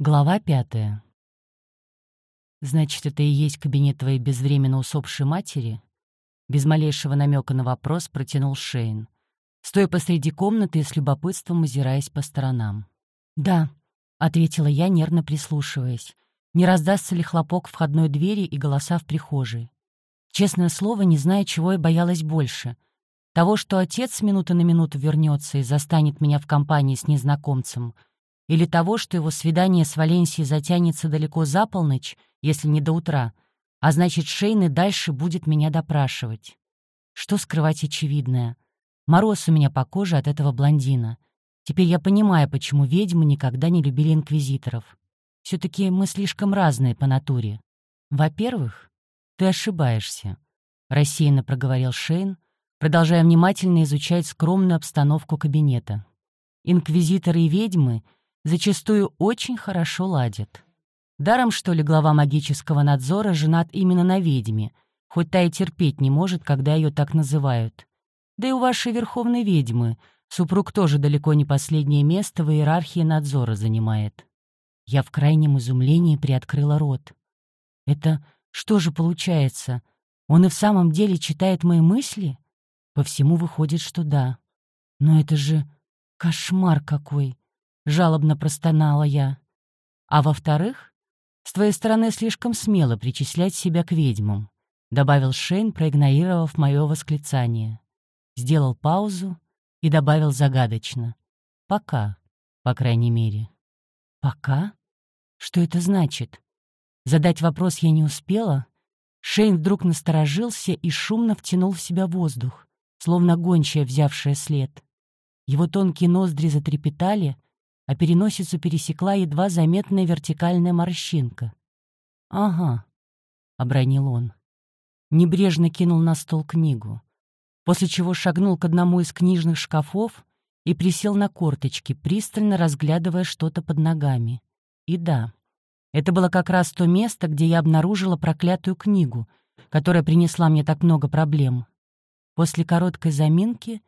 Глава пятая. «Значит, это и есть кабинет твоей безвременно усопшей матери?» Без малейшего намека на вопрос протянул Шейн, стоя посреди комнаты и с любопытством озираясь по сторонам. «Да», — ответила я, нервно прислушиваясь. Не раздастся ли хлопок входной двери и голоса в прихожей? Честное слово, не зная, чего я боялась больше. Того, что отец с минуты на минуту вернется и застанет меня в компании с незнакомцем — или того, что его свидание с Валенсией затянется далеко за полночь, если не до утра, а значит, Шейн и дальше будет меня допрашивать. Что скрывать очевидное? Мороз у меня по коже от этого блондина. Теперь я понимаю, почему ведьмы никогда не любили инквизиторов. все таки мы слишком разные по натуре. Во-первых, ты ошибаешься, — рассеянно проговорил Шейн, продолжая внимательно изучать скромную обстановку кабинета. Инквизиторы и ведьмы — зачастую очень хорошо ладят. Даром, что ли, глава магического надзора женат именно на ведьме, хоть та и терпеть не может, когда ее так называют. Да и у вашей верховной ведьмы супруг тоже далеко не последнее место в иерархии надзора занимает. Я в крайнем изумлении приоткрыла рот. Это что же получается? Он и в самом деле читает мои мысли? По всему выходит, что да. Но это же кошмар какой жалобно простонала я. А во-вторых, с твоей стороны слишком смело причислять себя к ведьмам, добавил Шейн, проигнорировав мое восклицание. Сделал паузу и добавил загадочно. Пока, по крайней мере. Пока? Что это значит? Задать вопрос я не успела. Шейн вдруг насторожился и шумно втянул в себя воздух, словно гончая, взявшая след. Его тонкие ноздри затрепетали, а переносицу пересекла едва заметная вертикальная морщинка. «Ага», — обронил он. Небрежно кинул на стол книгу, после чего шагнул к одному из книжных шкафов и присел на корточки, пристально разглядывая что-то под ногами. И да, это было как раз то место, где я обнаружила проклятую книгу, которая принесла мне так много проблем. После короткой заминки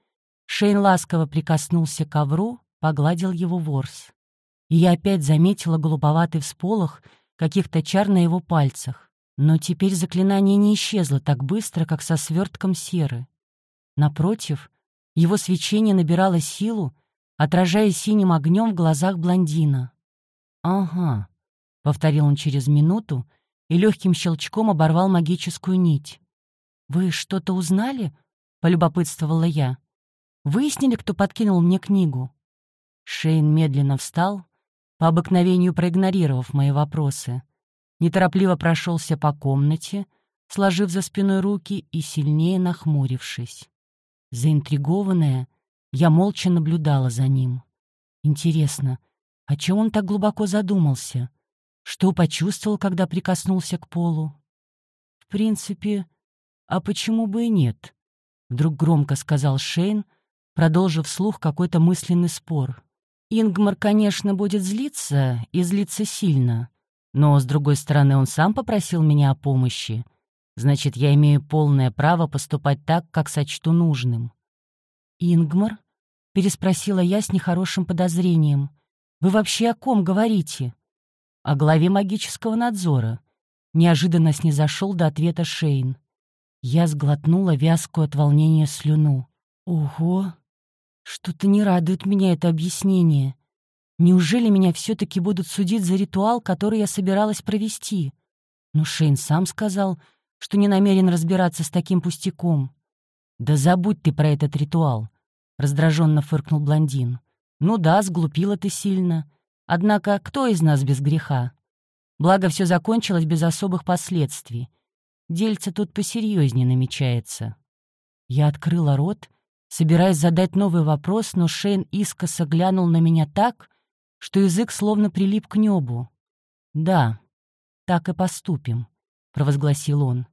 Шейн ласково прикоснулся к ковру, погладил его ворс. И я опять заметила голубоватый всполох каких-то чар на его пальцах. Но теперь заклинание не исчезло так быстро, как со свертком серы. Напротив, его свечение набирало силу, отражая синим огнем в глазах блондина. «Ага», — повторил он через минуту и легким щелчком оборвал магическую нить. «Вы что-то узнали?» — полюбопытствовала я. «Выяснили, кто подкинул мне книгу?» Шейн медленно встал, по обыкновению проигнорировав мои вопросы, неторопливо прошелся по комнате, сложив за спиной руки и сильнее нахмурившись. Заинтригованная, я молча наблюдала за ним. Интересно, о чем он так глубоко задумался? Что почувствовал, когда прикоснулся к полу? В принципе, а почему бы и нет? Вдруг громко сказал Шейн, продолжив вслух какой-то мысленный спор. Ингмар, конечно, будет злиться, и злиться сильно. Но, с другой стороны, он сам попросил меня о помощи. Значит, я имею полное право поступать так, как сочту нужным. «Ингмар?» — переспросила я с нехорошим подозрением. «Вы вообще о ком говорите?» «О главе магического надзора». Неожиданно снизошел до ответа Шейн. Я сглотнула вязкую от волнения слюну. «Ого!» Что-то не радует меня это объяснение. Неужели меня все-таки будут судить за ритуал, который я собиралась провести? Но Шейн сам сказал, что не намерен разбираться с таким пустяком. «Да забудь ты про этот ритуал», — раздраженно фыркнул блондин. «Ну да, сглупила ты сильно. Однако кто из нас без греха? Благо, все закончилось без особых последствий. Дельце тут посерьезнее намечается». Я открыла рот собираясь задать новый вопрос, но Шейн искоса глянул на меня так, что язык словно прилип к небу. «Да, так и поступим», — провозгласил он.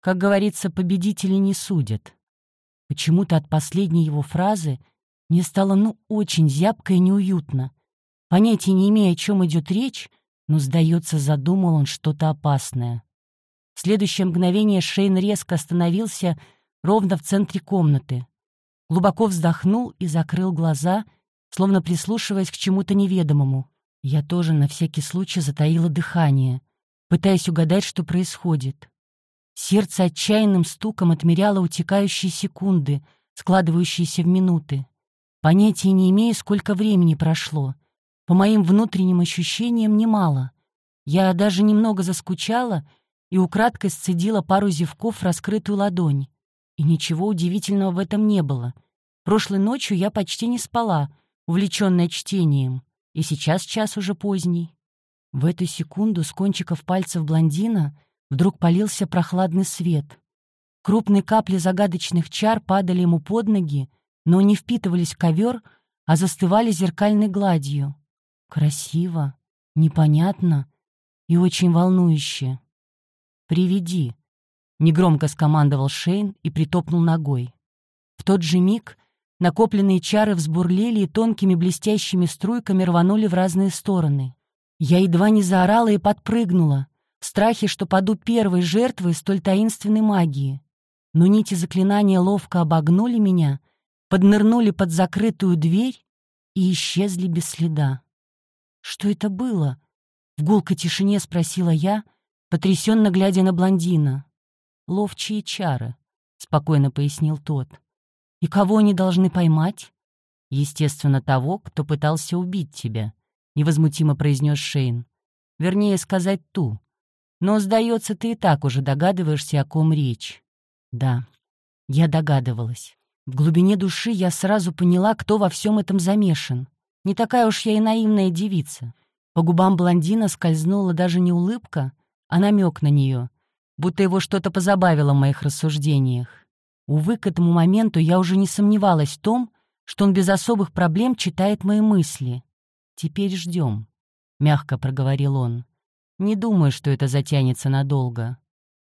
«Как говорится, победители не судят». Почему-то от последней его фразы мне стало ну очень зябко и неуютно. Понятия не имея, о чем идет речь, но, сдается, задумал он что-то опасное. В следующее мгновение Шейн резко остановился ровно в центре комнаты глубоко вздохнул и закрыл глаза, словно прислушиваясь к чему-то неведомому. Я тоже на всякий случай затаила дыхание, пытаясь угадать, что происходит. Сердце отчаянным стуком отмеряло утекающие секунды, складывающиеся в минуты. Понятия не имея, сколько времени прошло. По моим внутренним ощущениям немало. Я даже немного заскучала и украдкой сцедила пару зевков в раскрытую ладонь. И ничего удивительного в этом не было. Прошлой ночью я почти не спала, увлеченная чтением, и сейчас час уже поздний. В эту секунду с кончиков пальцев блондина вдруг полился прохладный свет. Крупные капли загадочных чар падали ему под ноги, но не впитывались в ковер, а застывали зеркальной гладью. Красиво, непонятно и очень волнующе. «Приведи», — негромко скомандовал Шейн и притопнул ногой. В тот же миг накопленные чары взбурлили и тонкими блестящими струйками рванули в разные стороны. Я едва не заорала и подпрыгнула, в страхе, что паду первой жертвой столь таинственной магии. Но нити заклинания ловко обогнули меня, поднырнули под закрытую дверь и исчезли без следа. «Что это было?» — в гулкой тишине спросила я, потрясенно глядя на блондина. «Ловчие чары», — спокойно пояснил тот. «И кого они должны поймать?» «Естественно, того, кто пытался убить тебя», — невозмутимо произнес Шейн. «Вернее, сказать ту. Но, сдается, ты и так уже догадываешься, о ком речь». «Да, я догадывалась. В глубине души я сразу поняла, кто во всем этом замешан. Не такая уж я и наивная девица. По губам блондина скользнула даже не улыбка, а намек на нее, будто его что-то позабавило в моих рассуждениях. Увы, к этому моменту я уже не сомневалась в том, что он без особых проблем читает мои мысли. «Теперь ждем», — мягко проговорил он. «Не думаю, что это затянется надолго».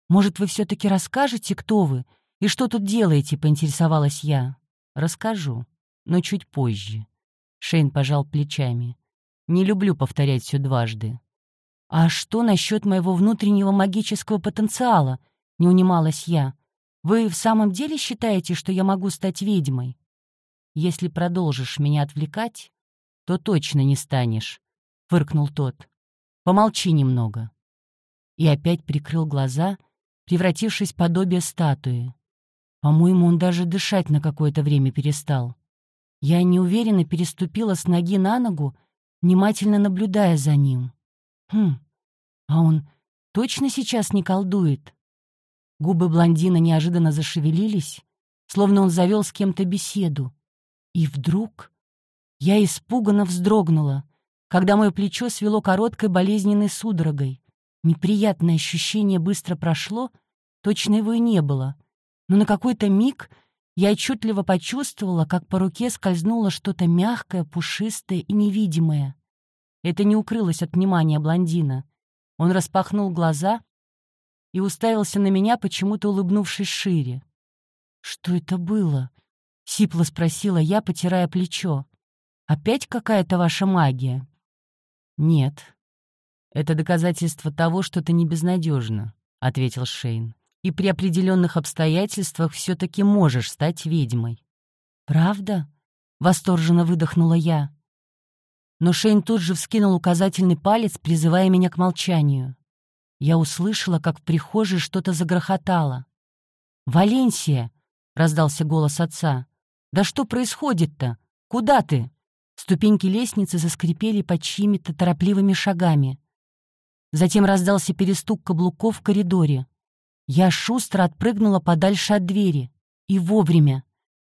«Может, вы все-таки расскажете, кто вы и что тут делаете?» — поинтересовалась я. «Расскажу, но чуть позже». Шейн пожал плечами. «Не люблю повторять все дважды». «А что насчет моего внутреннего магического потенциала?» — не унималась я. «Вы в самом деле считаете, что я могу стать ведьмой?» «Если продолжишь меня отвлекать, то точно не станешь», — фыркнул тот. «Помолчи немного». И опять прикрыл глаза, превратившись в подобие статуи. По-моему, он даже дышать на какое-то время перестал. Я неуверенно переступила с ноги на ногу, внимательно наблюдая за ним. Хм, а он точно сейчас не колдует? Губы блондина неожиданно зашевелились, словно он завел с кем-то беседу. И вдруг я испуганно вздрогнула, когда мое плечо свело короткой болезненной судорогой. Неприятное ощущение быстро прошло, точно его и не было. Но на какой-то миг я отчетливо почувствовала, как по руке скользнуло что-то мягкое, пушистое и невидимое. Это не укрылось от внимания блондина. Он распахнул глаза и уставился на меня, почему-то улыбнувшись шире. «Что это было?» — сипло спросила я, потирая плечо. Опять какая-то ваша магия?» «Нет. Это доказательство того, что ты не безнадежна», — ответил Шейн. «И при определенных обстоятельствах все-таки можешь стать ведьмой». «Правда?» — восторженно выдохнула я. Но Шейн тут же вскинул указательный палец, призывая меня к молчанию. Я услышала, как в прихожей что-то загрохотало. «Валенсия!» — раздался голос отца. «Да что происходит-то? Куда ты?» Ступеньки лестницы заскрипели под чьими-то торопливыми шагами. Затем раздался перестук каблуков в коридоре. Я шустро отпрыгнула подальше от двери. И вовремя.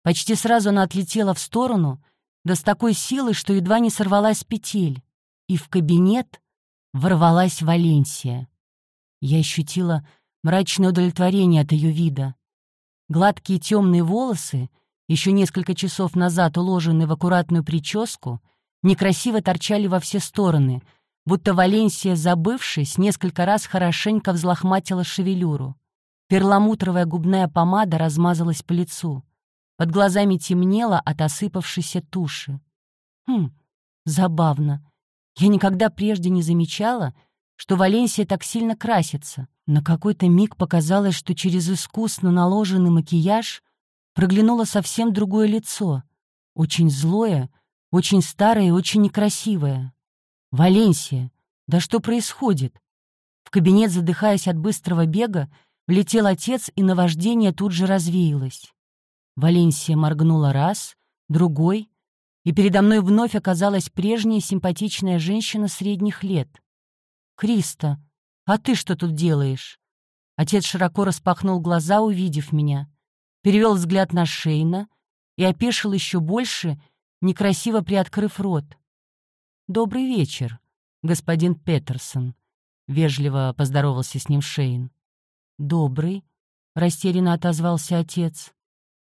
Почти сразу она отлетела в сторону, да с такой силой, что едва не сорвалась петель. И в кабинет ворвалась Валенсия. Я ощутила мрачное удовлетворение от ее вида. Гладкие темные волосы — еще несколько часов назад уложенные в аккуратную прическу, некрасиво торчали во все стороны, будто Валенсия, забывшись, несколько раз хорошенько взлохматила шевелюру. Перламутровая губная помада размазалась по лицу. Под глазами темнело от осыпавшейся туши. Хм, забавно. Я никогда прежде не замечала, что Валенсия так сильно красится. На какой-то миг показалось, что через искусно наложенный макияж проглянуло совсем другое лицо, очень злое, очень старое и очень некрасивое. «Валенсия, да что происходит?» В кабинет, задыхаясь от быстрого бега, влетел отец, и наваждение тут же развеялось. Валенсия моргнула раз, другой, и передо мной вновь оказалась прежняя симпатичная женщина средних лет. «Криста, а ты что тут делаешь?» Отец широко распахнул глаза, увидев меня, перевел взгляд на Шейна и опешил еще больше, некрасиво приоткрыв рот. «Добрый вечер, господин Петерсон», — вежливо поздоровался с ним Шейн. «Добрый», — растерянно отозвался отец.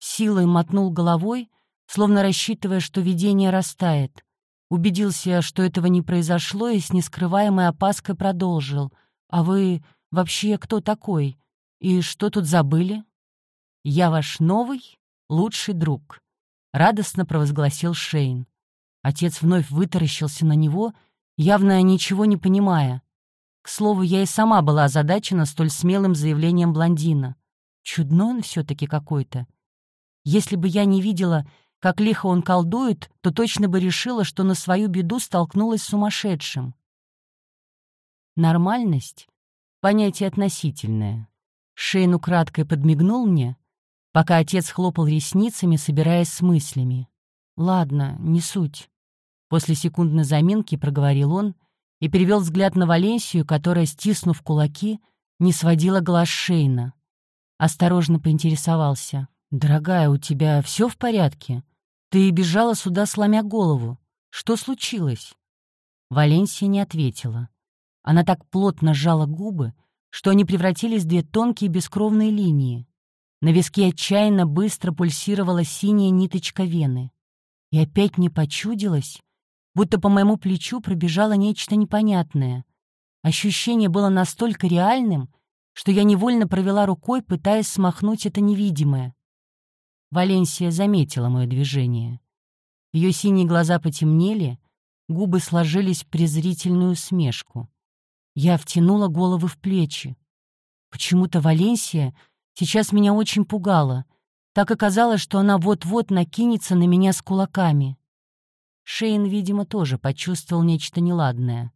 Силой мотнул головой, словно рассчитывая, что видение растает. Убедился, что этого не произошло, и с нескрываемой опаской продолжил. «А вы вообще кто такой? И что тут забыли?» «Я ваш новый, лучший друг», — радостно провозгласил Шейн. Отец вновь вытаращился на него, явно ничего не понимая. К слову, я и сама была озадачена столь смелым заявлением блондина. Чудно он все-таки какой-то. Если бы я не видела, как лихо он колдует, то точно бы решила, что на свою беду столкнулась с сумасшедшим. Нормальность — понятие относительное. Шейн украдкой подмигнул мне, пока отец хлопал ресницами, собираясь с мыслями. «Ладно, не суть. После секундной заминки проговорил он и перевел взгляд на Валенсию, которая, стиснув кулаки, не сводила глаз Шейна. Осторожно поинтересовался. «Дорогая, у тебя все в порядке? Ты бежала сюда, сломя голову. Что случилось?» Валенсия не ответила. Она так плотно сжала губы, что они превратились в две тонкие бескровные линии. На виске отчаянно быстро пульсировала синяя ниточка вены. И опять не почудилось, будто по моему плечу пробежало нечто непонятное. Ощущение было настолько реальным, что я невольно провела рукой, пытаясь смахнуть это невидимое. Валенсия заметила мое движение. Ее синие глаза потемнели, губы сложились в презрительную усмешку. Я втянула головы в плечи. Почему-то Валенсия сейчас меня очень пугала. Так оказалось, что она вот-вот накинется на меня с кулаками. Шейн, видимо, тоже почувствовал нечто неладное.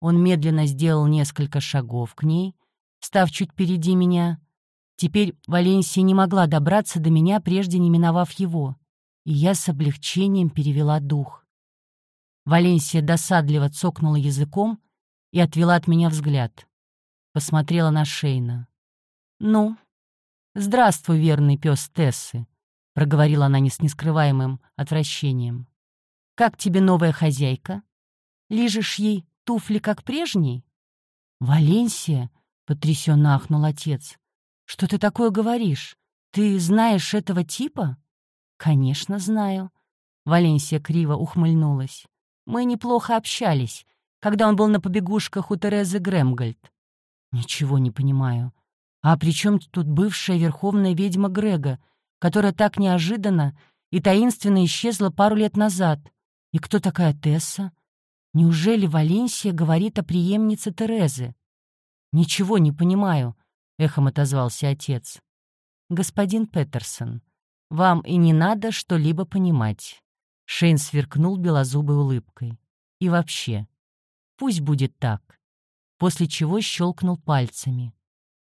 Он медленно сделал несколько шагов к ней, став чуть впереди меня. Теперь Валенсия не могла добраться до меня, прежде не миновав его, и я с облегчением перевела дух. Валенсия досадливо цокнула языком и отвела от меня взгляд. Посмотрела на Шейна. «Ну, здравствуй, верный пес Тессы», — проговорила она не с нескрываемым отвращением. Как тебе новая хозяйка? Лижешь ей туфли, как прежние? Валенсия, — потрясенно ахнул отец. Что ты такое говоришь? Ты знаешь этого типа? Конечно, знаю. Валенсия криво ухмыльнулась. Мы неплохо общались, когда он был на побегушках у Терезы Грэмгольд. Ничего не понимаю. А при чем тут бывшая верховная ведьма Грега, которая так неожиданно и таинственно исчезла пару лет назад? И кто такая Тесса? Неужели Валенсия говорит о преемнице Терезы? Ничего не понимаю, эхом отозвался отец. Господин Петерсон, вам и не надо что-либо понимать. Шейн сверкнул белозубой улыбкой. И вообще, пусть будет так. После чего щелкнул пальцами.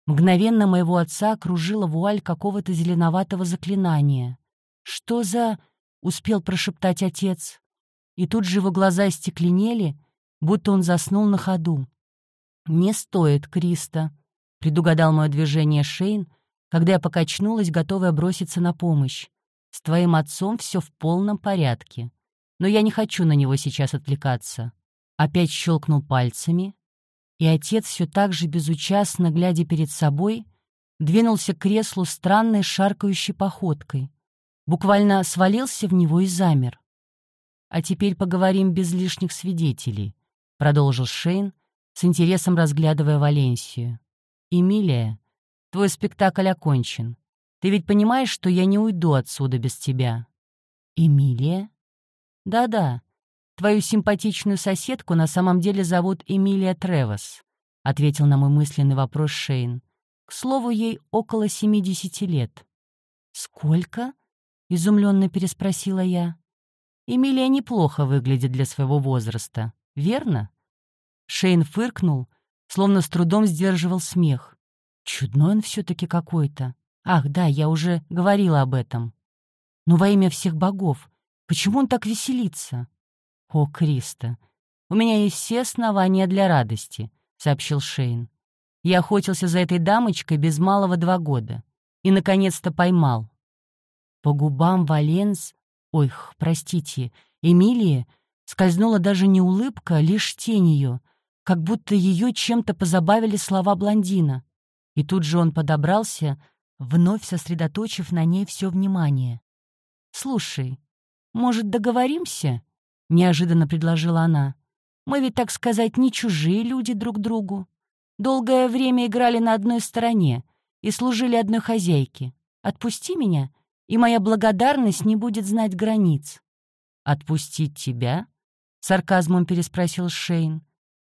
Мгновенно моего отца окружила вуаль какого-то зеленоватого заклинания. «Что за...» — успел прошептать отец и тут же его глаза стекленели, будто он заснул на ходу. «Не стоит, Криста», — предугадал мое движение Шейн, когда я покачнулась, готовая броситься на помощь. «С твоим отцом все в полном порядке, но я не хочу на него сейчас отвлекаться». Опять щелкнул пальцами, и отец все так же безучастно, глядя перед собой, двинулся к креслу странной шаркающей походкой, буквально свалился в него и замер. «А теперь поговорим без лишних свидетелей», — продолжил Шейн, с интересом разглядывая Валенсию. «Эмилия, твой спектакль окончен. Ты ведь понимаешь, что я не уйду отсюда без тебя?» «Эмилия?» «Да-да. Твою симпатичную соседку на самом деле зовут Эмилия Тревос», — ответил на мой мысленный вопрос Шейн. «К слову, ей около семидесяти лет». «Сколько?» — изумленно переспросила я. «Эмилия неплохо выглядит для своего возраста», — верно?» Шейн фыркнул, словно с трудом сдерживал смех. Чудной он все-таки какой-то. Ах, да, я уже говорила об этом. Но во имя всех богов, почему он так веселится? О, Криста, у меня есть все основания для радости, сообщил Шейн. Я охотился за этой дамочкой без малого два года и, наконец-то, поймал. По губам Валенс, ой, простите, Эмилии, скользнула даже не улыбка, а лишь тень ее, как будто ее чем-то позабавили слова блондина. И тут же он подобрался, вновь сосредоточив на ней все внимание. «Слушай, может, договоримся?» — неожиданно предложила она. «Мы ведь, так сказать, не чужие люди друг другу. Долгое время играли на одной стороне и служили одной хозяйке. Отпусти меня, и моя благодарность не будет знать границ». «Отпустить тебя?» — сарказмом переспросил Шейн.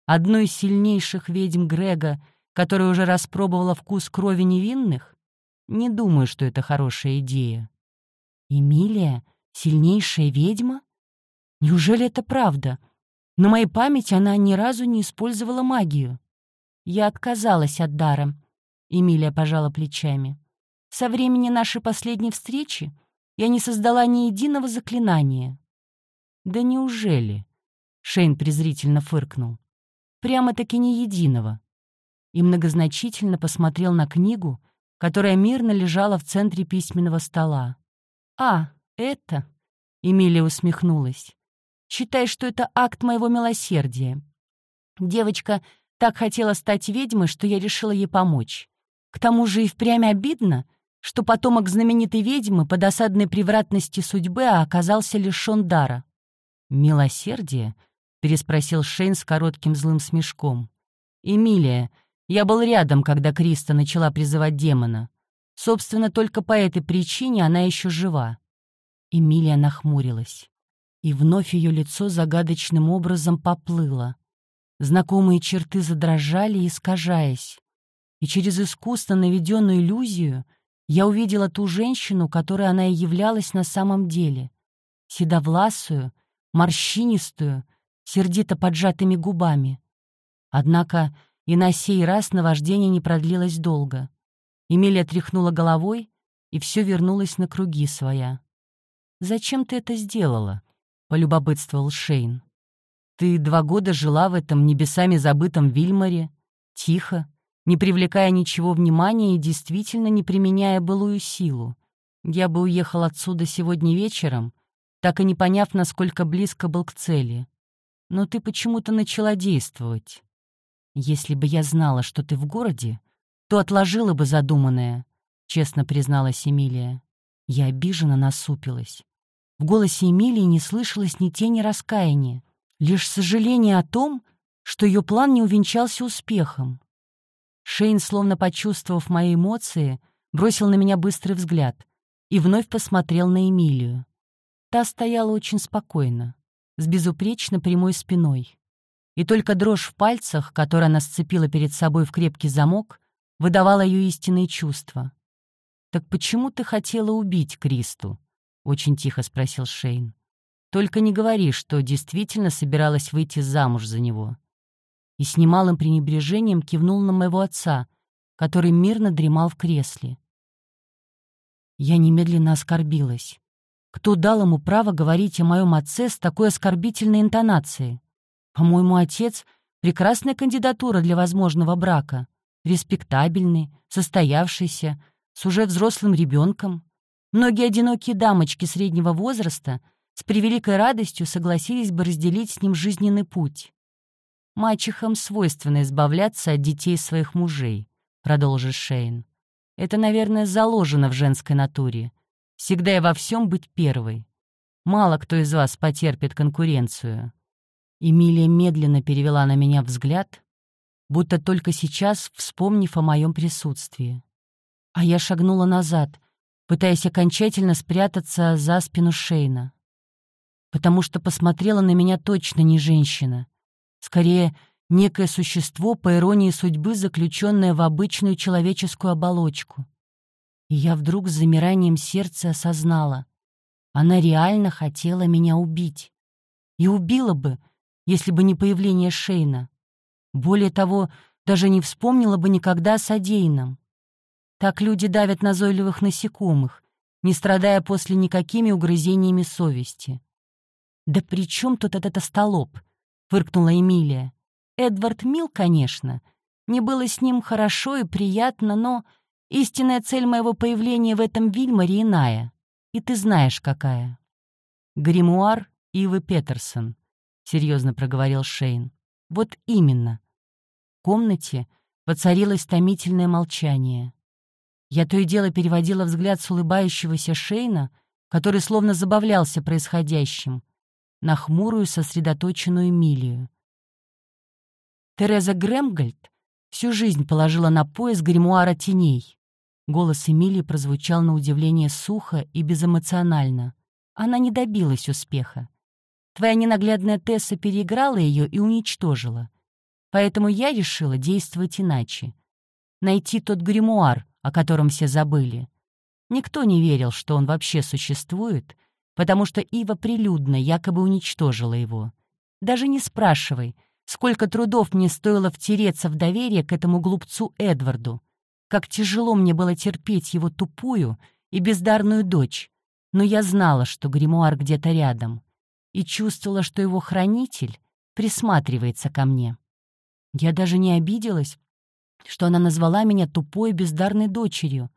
«Одну из сильнейших ведьм Грега, которая уже распробовала вкус крови невинных? Не думаю, что это хорошая идея». «Эмилия? Сильнейшая ведьма? Неужели это правда? На моей памяти она ни разу не использовала магию». «Я отказалась от дара», — Эмилия пожала плечами. «Со времени нашей последней встречи я не создала ни единого заклинания». «Да неужели?» — Шейн презрительно фыркнул. «Прямо-таки ни единого». И многозначительно посмотрел на книгу, которая мирно лежала в центре письменного стола. «А, это...» — Эмилия усмехнулась. «Считай, что это акт моего милосердия. Девочка так хотела стать ведьмой, что я решила ей помочь. К тому же и впрямь обидно, что потомок знаменитой ведьмы по досадной превратности судьбы оказался лишён дара. «Милосердие?» — переспросил Шейн с коротким злым смешком. «Эмилия, я был рядом, когда Криста начала призывать демона. Собственно, только по этой причине она еще жива». Эмилия нахмурилась. И вновь ее лицо загадочным образом поплыло. Знакомые черты задрожали, искажаясь. И через искусство наведенную иллюзию я увидела ту женщину, которой она и являлась на самом деле. Седовласую, морщинистую, сердито поджатыми губами. Однако и на сей раз наваждение не продлилось долго. Эмилия тряхнула головой, и все вернулось на круги своя. «Зачем ты это сделала?» — полюбопытствовал Шейн. «Ты два года жила в этом небесами забытом Вильмаре, тихо, не привлекая ничего внимания и действительно не применяя былую силу. Я бы уехал отсюда сегодня вечером, так и не поняв, насколько близко был к цели. Но ты почему-то начала действовать. Если бы я знала, что ты в городе, то отложила бы задуманное, — честно призналась Эмилия. Я обиженно насупилась. В голосе Эмилии не слышалось ни тени раскаяния, лишь сожаление о том, что ее план не увенчался успехом. Шейн, словно почувствовав мои эмоции, бросил на меня быстрый взгляд и вновь посмотрел на Эмилию. Та стояла очень спокойно, с безупречно прямой спиной. И только дрожь в пальцах, которую она сцепила перед собой в крепкий замок, выдавала ее истинные чувства. «Так почему ты хотела убить Кристу?» — очень тихо спросил Шейн. «Только не говори, что действительно собиралась выйти замуж за него». И с немалым пренебрежением кивнул на моего отца, который мирно дремал в кресле. Я немедленно оскорбилась. Кто дал ему право говорить о моем отце с такой оскорбительной интонацией? По-моему, отец — прекрасная кандидатура для возможного брака. Респектабельный, состоявшийся, с уже взрослым ребенком. Многие одинокие дамочки среднего возраста с превеликой радостью согласились бы разделить с ним жизненный путь. «Мачехам свойственно избавляться от детей своих мужей», — продолжит Шейн. «Это, наверное, заложено в женской натуре. Всегда и во всем быть первой. Мало кто из вас потерпит конкуренцию. Эмилия медленно перевела на меня взгляд, будто только сейчас вспомнив о моем присутствии. А я шагнула назад, пытаясь окончательно спрятаться за спину Шейна. Потому что посмотрела на меня точно не женщина. Скорее, некое существо, по иронии судьбы, заключенное в обычную человеческую оболочку. И я вдруг с замиранием сердца осознала. Она реально хотела меня убить. И убила бы, если бы не появление Шейна. Более того, даже не вспомнила бы никогда о содеянном. Так люди давят назойливых насекомых, не страдая после никакими угрызениями совести. «Да при чем тут этот остолоп?» — фыркнула Эмилия. «Эдвард мил, конечно. Не было с ним хорошо и приятно, но истинная цель моего появления в этом Вильмаре иная. И ты знаешь, какая». «Гримуар Ивы Петерсон», — серьезно проговорил Шейн. «Вот именно». В комнате воцарилось томительное молчание. Я то и дело переводила взгляд с улыбающегося Шейна, который словно забавлялся происходящим, на хмурую сосредоточенную Эмилию. Тереза Грэмгольд всю жизнь положила на пояс гримуара теней. Голос Эмилии прозвучал на удивление сухо и безэмоционально. Она не добилась успеха. Твоя ненаглядная Тесса переиграла ее и уничтожила. Поэтому я решила действовать иначе. Найти тот гримуар, о котором все забыли. Никто не верил, что он вообще существует, потому что Ива прилюдно якобы уничтожила его. Даже не спрашивай, сколько трудов мне стоило втереться в доверие к этому глупцу Эдварду, как тяжело мне было терпеть его тупую и бездарную дочь, но я знала, что гримуар где-то рядом, и чувствовала, что его хранитель присматривается ко мне. Я даже не обиделась, что она назвала меня тупой бездарной дочерью.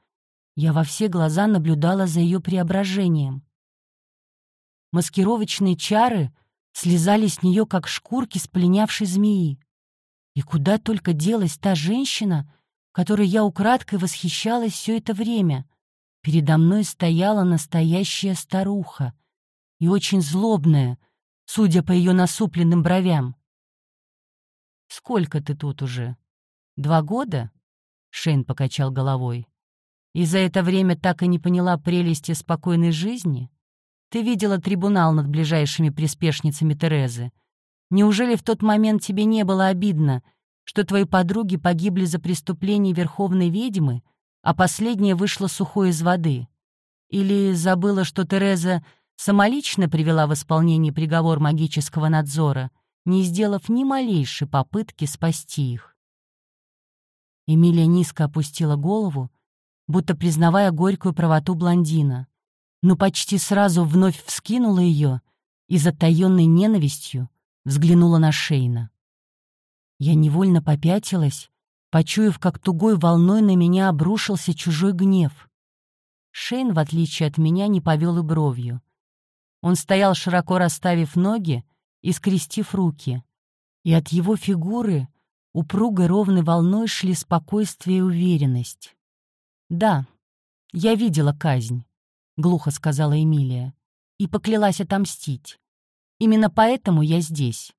Я во все глаза наблюдала за ее преображением. Маскировочные чары слезали с нее, как шкурки с пленявшей змеи. И куда только делась та женщина, которой я украдкой восхищалась все это время. Передо мной стояла настоящая старуха, и очень злобная, судя по ее насупленным бровям. «Сколько ты тут уже?» «Два года?» — Шейн покачал головой. «И за это время так и не поняла прелести спокойной жизни? Ты видела трибунал над ближайшими приспешницами Терезы. Неужели в тот момент тебе не было обидно, что твои подруги погибли за преступление верховной ведьмы, а последняя вышла сухой из воды? Или забыла, что Тереза самолично привела в исполнение приговор магического надзора, не сделав ни малейшей попытки спасти их? Эмилия низко опустила голову, будто признавая горькую правоту блондина, но почти сразу вновь вскинула ее и затаенной ненавистью взглянула на Шейна. Я невольно попятилась, почуяв, как тугой волной на меня обрушился чужой гнев. Шейн, в отличие от меня, не повел и бровью. Он стоял, широко расставив ноги и скрестив руки, и от его фигуры упругой ровной волной шли спокойствие и уверенность. «Да, я видела казнь», — глухо сказала Эмилия, и поклялась отомстить. «Именно поэтому я здесь».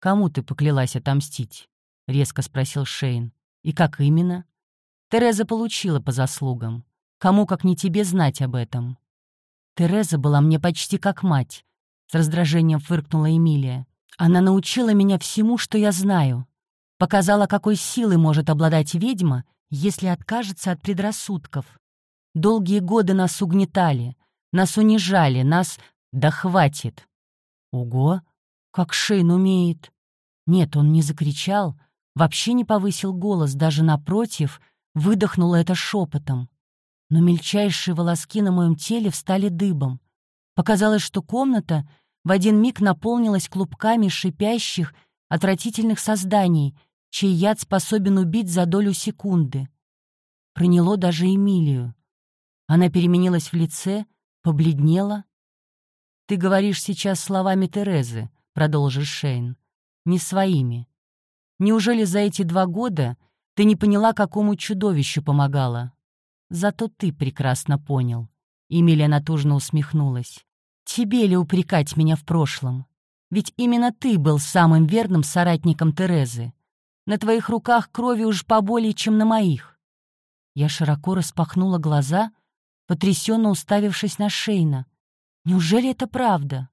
«Кому ты поклялась отомстить?» — резко спросил Шейн. «И как именно?» «Тереза получила по заслугам. Кому, как не тебе, знать об этом?» «Тереза была мне почти как мать», — с раздражением фыркнула Эмилия. «Она научила меня всему, что я знаю показала, какой силой может обладать ведьма, если откажется от предрассудков. Долгие годы нас угнетали, нас унижали, нас... Да хватит! Ого, как Шейн умеет! Нет, он не закричал, вообще не повысил голос, даже напротив, выдохнул это шепотом. Но мельчайшие волоски на моем теле встали дыбом. Показалось, что комната в один миг наполнилась клубками шипящих, отвратительных созданий — чей яд способен убить за долю секунды. Проняло даже Эмилию. Она переменилась в лице, побледнела. «Ты говоришь сейчас словами Терезы», — продолжил Шейн, — «не своими. Неужели за эти два года ты не поняла, какому чудовищу помогала? Зато ты прекрасно понял». Эмилия натужно усмехнулась. «Тебе ли упрекать меня в прошлом? Ведь именно ты был самым верным соратником Терезы. На твоих руках крови уж поболее, чем на моих». Я широко распахнула глаза, потрясенно уставившись на Шейна. «Неужели это правда?»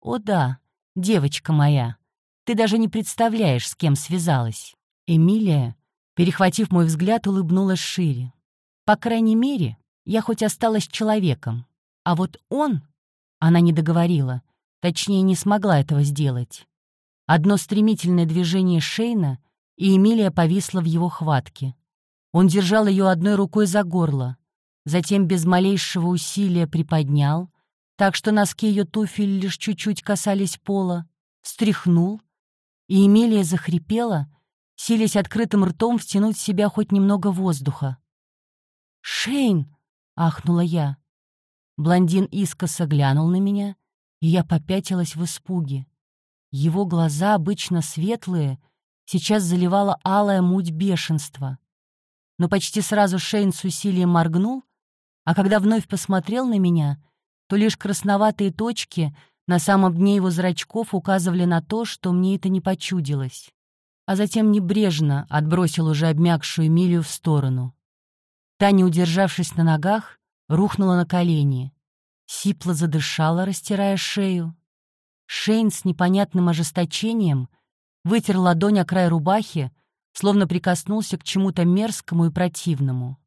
«О да, девочка моя, ты даже не представляешь, с кем связалась». Эмилия, перехватив мой взгляд, улыбнулась шире. «По крайней мере, я хоть осталась человеком. А вот он...» Она не договорила, точнее, не смогла этого сделать. Одно стремительное движение Шейна, и Эмилия повисла в его хватке. Он держал ее одной рукой за горло, затем без малейшего усилия приподнял, так что носки ее туфель лишь чуть-чуть касались пола, встряхнул, и Эмилия захрипела, силясь открытым ртом втянуть в себя хоть немного воздуха. «Шейн!» — ахнула я. Блондин искоса глянул на меня, и я попятилась в испуге. Его глаза, обычно светлые, сейчас заливала алая муть бешенства. Но почти сразу Шейн с усилием моргнул, а когда вновь посмотрел на меня, то лишь красноватые точки на самом дне его зрачков указывали на то, что мне это не почудилось. А затем небрежно отбросил уже обмякшую Эмилию в сторону. Та, не удержавшись на ногах, рухнула на колени. Сипло задышала, растирая шею. Шейн с непонятным ожесточением вытер ладонь о край рубахи, словно прикоснулся к чему-то мерзкому и противному.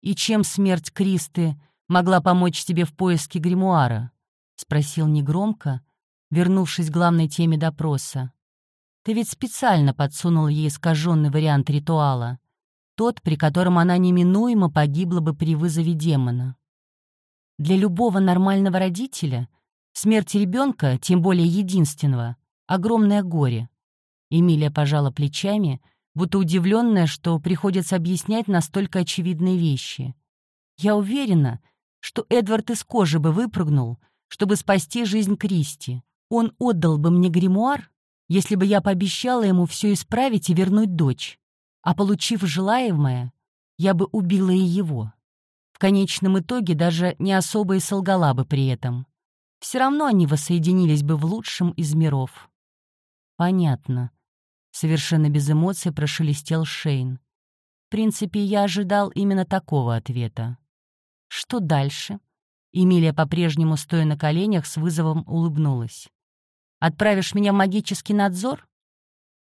«И чем смерть Кристы могла помочь тебе в поиске гримуара?» — спросил негромко, вернувшись к главной теме допроса. «Ты ведь специально подсунул ей искаженный вариант ритуала, тот, при котором она неминуемо погибла бы при вызове демона. Для любого нормального родителя смерть ребенка, тем более единственного, огромное горе. Эмилия пожала плечами, будто удивленная, что приходится объяснять настолько очевидные вещи. Я уверена, что Эдвард из кожи бы выпрыгнул, чтобы спасти жизнь Кристи. Он отдал бы мне гримуар, если бы я пообещала ему все исправить и вернуть дочь а получив желаемое, я бы убила и его. В конечном итоге даже не особо и солгала бы при этом. Все равно они воссоединились бы в лучшем из миров. Понятно. Совершенно без эмоций прошелестел Шейн. В принципе, я ожидал именно такого ответа. Что дальше? Эмилия, по-прежнему стоя на коленях, с вызовом улыбнулась. «Отправишь меня в магический надзор?»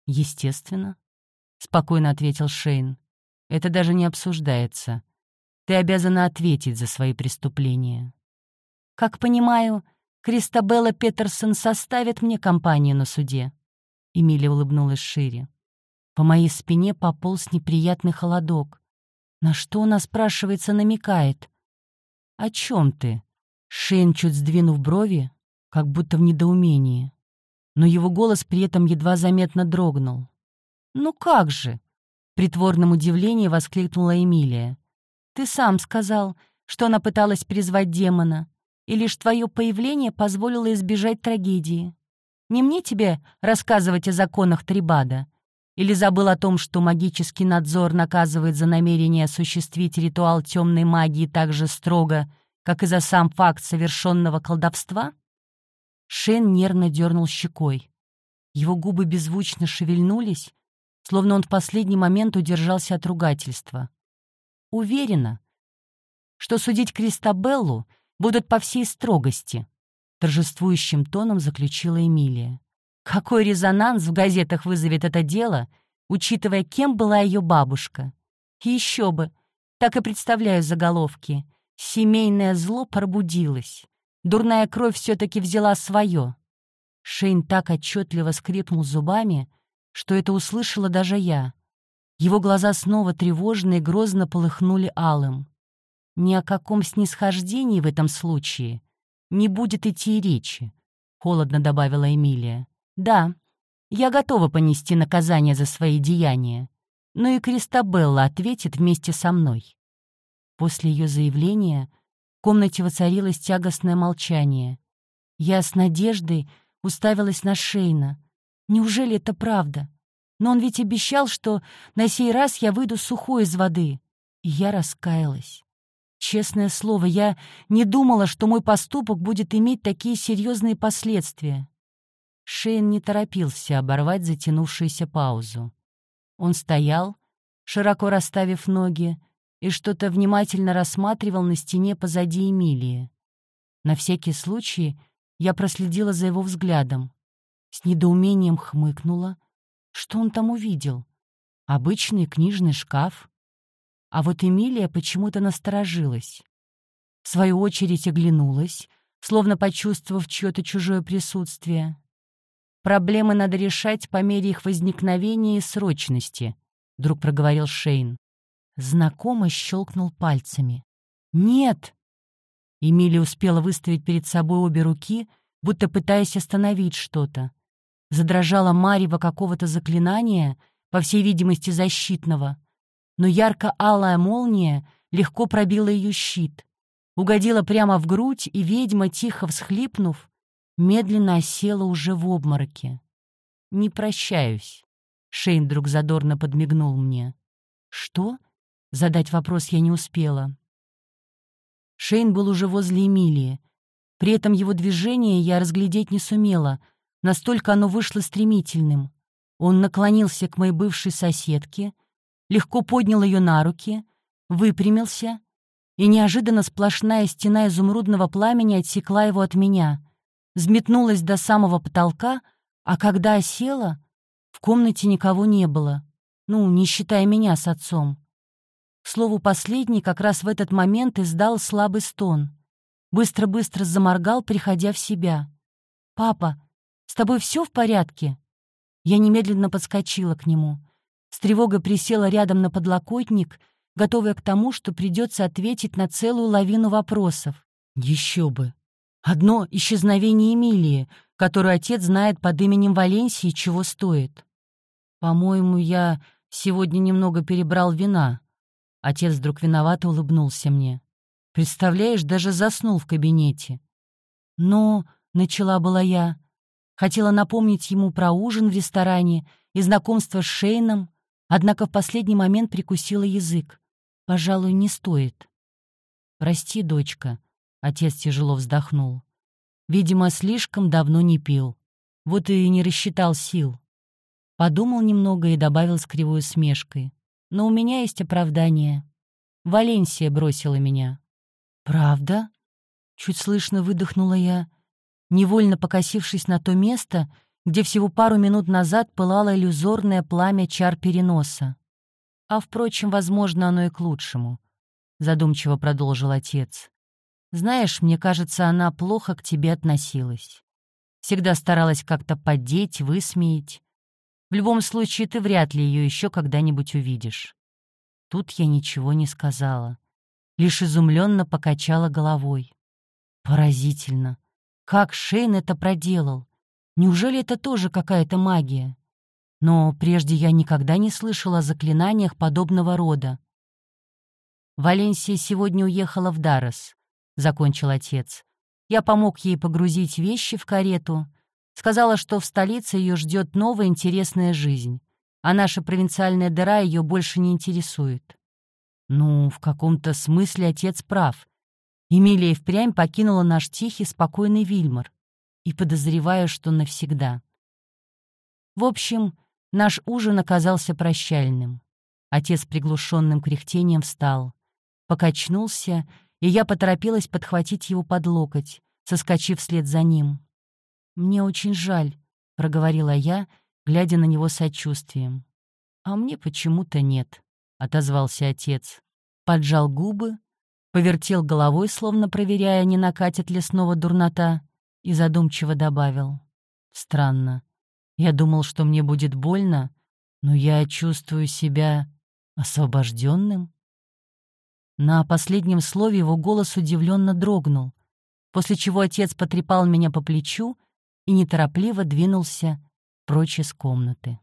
«Естественно. — спокойно ответил Шейн. «Это даже не обсуждается. Ты обязана ответить за свои преступления». «Как понимаю, Кристабелла Петерсон составит мне компанию на суде?» Эмилия улыбнулась шире. По моей спине пополз неприятный холодок. На что она, спрашивается, намекает? «О чем ты?» Шейн, чуть сдвинув брови, как будто в недоумении. Но его голос при этом едва заметно дрогнул. «Ну как же?» — в притворном удивлении воскликнула Эмилия. «Ты сам сказал, что она пыталась призвать демона, и лишь твое появление позволило избежать трагедии. Не мне тебе рассказывать о законах Трибада? Или забыл о том, что магический надзор наказывает за намерение осуществить ритуал темной магии так же строго, как и за сам факт совершенного колдовства?» Шен нервно дернул щекой. Его губы беззвучно шевельнулись, словно он в последний момент удержался от ругательства. «Уверена, что судить Кристабеллу будут по всей строгости», торжествующим тоном заключила Эмилия. «Какой резонанс в газетах вызовет это дело, учитывая, кем была ее бабушка? И еще бы, так и представляю заголовки. Семейное зло пробудилось. Дурная кровь все-таки взяла свое». Шейн так отчетливо скрипнул зубами, что это услышала даже я. Его глаза снова тревожно и грозно полыхнули алым. Ни о каком снисхождении в этом случае не будет идти речи, — холодно добавила Эмилия. Да, я готова понести наказание за свои деяния, но и Кристабелла ответит вместе со мной. После ее заявления в комнате воцарилось тягостное молчание. Я с надеждой уставилась на Шейна — Неужели это правда? Но он ведь обещал, что на сей раз я выйду сухой из воды. И я раскаялась. Честное слово, я не думала, что мой поступок будет иметь такие серьезные последствия. Шейн не торопился оборвать затянувшуюся паузу. Он стоял, широко расставив ноги, и что-то внимательно рассматривал на стене позади Эмилии. На всякий случай я проследила за его взглядом. С недоумением хмыкнула. Что он там увидел? Обычный книжный шкаф. А вот Эмилия почему-то насторожилась. В свою очередь оглянулась, словно почувствовав чье-то чужое присутствие. «Проблемы надо решать по мере их возникновения и срочности», — вдруг проговорил Шейн. Знакомо щелкнул пальцами. «Нет!» Эмилия успела выставить перед собой обе руки, будто пытаясь остановить что-то. Задрожала марево какого-то заклинания, по всей видимости, защитного, но ярко-алая молния легко пробила ее щит, угодила прямо в грудь, и ведьма, тихо всхлипнув, медленно осела уже в обмороке. «Не прощаюсь», — Шейн вдруг задорно подмигнул мне. «Что?» — задать вопрос я не успела. Шейн был уже возле Эмилии. При этом его движение я разглядеть не сумела, настолько оно вышло стремительным. Он наклонился к моей бывшей соседке, легко поднял ее на руки, выпрямился, и неожиданно сплошная стена изумрудного пламени отсекла его от меня, взметнулась до самого потолка, а когда осела, в комнате никого не было, ну, не считая меня с отцом. К слову, последний как раз в этот момент издал слабый стон. Быстро-быстро заморгал, приходя в себя. «Папа, с тобой все в порядке?» Я немедленно подскочила к нему. С тревогой присела рядом на подлокотник, готовая к тому, что придется ответить на целую лавину вопросов. Еще бы! Одно — исчезновение Эмилии, которую отец знает под именем Валенсии, чего стоит. По-моему, я сегодня немного перебрал вина. Отец вдруг виновато улыбнулся мне. Представляешь, даже заснул в кабинете. Но, — начала была я, хотела напомнить ему про ужин в ресторане и знакомство с Шейном, однако в последний момент прикусила язык. Пожалуй, не стоит. «Прости, дочка», — отец тяжело вздохнул. «Видимо, слишком давно не пил. Вот и не рассчитал сил». Подумал немного и добавил с кривой усмешкой. «Но у меня есть оправдание. Валенсия бросила меня». «Правда?» — чуть слышно выдохнула я, невольно покосившись на то место, где всего пару минут назад пылало иллюзорное пламя чар переноса. А, впрочем, возможно, оно и к лучшему, — задумчиво продолжил отец. Знаешь, мне кажется, она плохо к тебе относилась. Всегда старалась как-то поддеть, высмеять. В любом случае, ты вряд ли ее еще когда-нибудь увидишь. Тут я ничего не сказала. Лишь изумленно покачала головой. Поразительно. Как Шейн это проделал? Неужели это тоже какая-то магия? Но прежде я никогда не слышала о заклинаниях подобного рода. «Валенсия сегодня уехала в Дарос», — закончил отец. Я помог ей погрузить вещи в карету. Сказала, что в столице ее ждет новая интересная жизнь, а наша провинциальная дыра ее больше не интересует. Ну, в каком-то смысле отец прав. Эмилия впрямь покинула наш тихий, спокойный Вильмар и подозреваю, что навсегда. В общем, наш ужин оказался прощальным. Отец приглушенным кряхтением встал, покачнулся, и я поторопилась подхватить его под локоть, соскочив вслед за ним. «Мне очень жаль», — проговорила я, глядя на него сочувствием. «А мне почему-то нет», — отозвался отец. Поджал губы, повертел головой, словно проверяя, не накатит ли снова дурнота, и задумчиво добавил. «Странно. Я думал, что мне будет больно, но я чувствую себя освобожденным». На последнем слове его голос удивленно дрогнул, после чего отец потрепал меня по плечу и неторопливо двинулся прочь из комнаты.